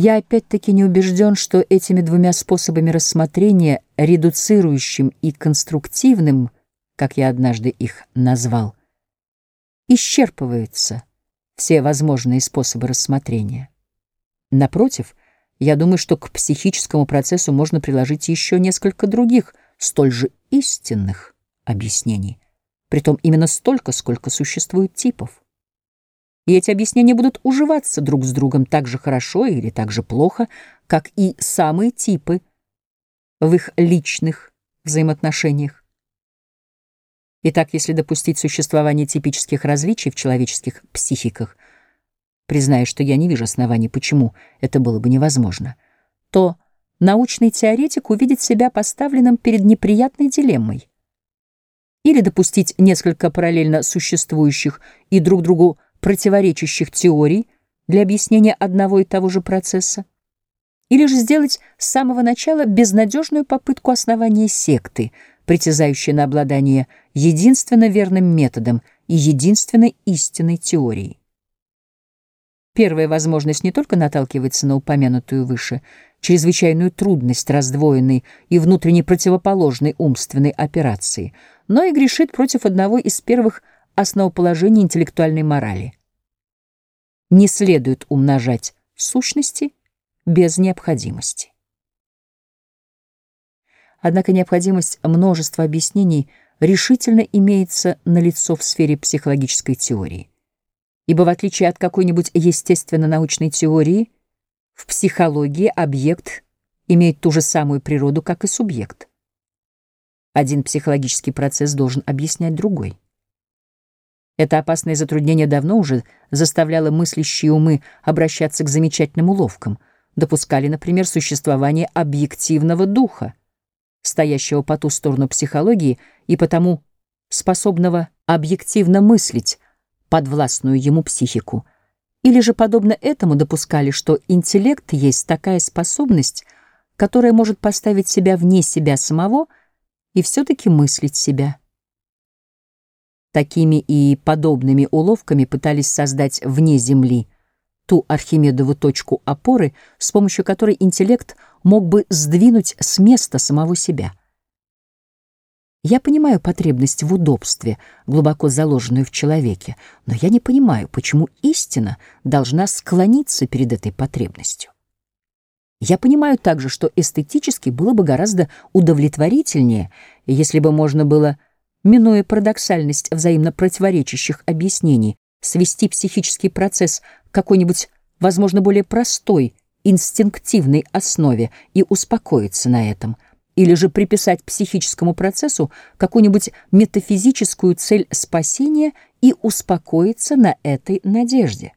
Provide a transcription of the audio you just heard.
Я опять-таки не убежден, что этими двумя способами рассмотрения, редуцирующим и конструктивным, как я однажды их назвал, исчерпываются все возможные способы рассмотрения. Напротив, я думаю, что к психическому процессу можно приложить еще несколько других, столь же истинных объяснений, притом именно столько, сколько существует типов и эти объяснения будут уживаться друг с другом так же хорошо или так же плохо, как и самые типы в их личных взаимоотношениях. Итак, если допустить существование типических различий в человеческих психиках, признаю, что я не вижу оснований, почему это было бы невозможно, то научный теоретик увидит себя поставленным перед неприятной дилеммой. Или допустить несколько параллельно существующих и друг другу противоречащих теорий для объяснения одного и того же процесса, или же сделать с самого начала безнадежную попытку основания секты, притязающей на обладание единственно верным методом и единственной истинной теорией. Первая возможность не только наталкивается на упомянутую выше чрезвычайную трудность раздвоенной и внутренне противоположной умственной операции, но и грешит против одного из первых основоположений интеллектуальной морали. Не следует умножать сущности без необходимости. Однако необходимость множества объяснений решительно имеется налицо в сфере психологической теории. Ибо в отличие от какой-нибудь естественно-научной теории, в психологии объект имеет ту же самую природу, как и субъект. Один психологический процесс должен объяснять другой. Это опасное затруднение давно уже заставляло мыслящие умы обращаться к замечательным уловкам. Допускали, например, существование объективного духа, стоящего по ту сторону психологии и потому способного объективно мыслить подвластную ему психику. Или же, подобно этому, допускали, что интеллект есть такая способность, которая может поставить себя вне себя самого и все-таки мыслить себя. Такими и подобными уловками пытались создать вне Земли ту Архимедову точку опоры, с помощью которой интеллект мог бы сдвинуть с места самого себя. Я понимаю потребность в удобстве, глубоко заложенную в человеке, но я не понимаю, почему истина должна склониться перед этой потребностью. Я понимаю также, что эстетически было бы гораздо удовлетворительнее, если бы можно было минуя парадоксальность взаимно противоречащих объяснений, свести психический процесс к какой-нибудь, возможно, более простой, инстинктивной основе и успокоиться на этом, или же приписать психическому процессу какую-нибудь метафизическую цель спасения и успокоиться на этой надежде.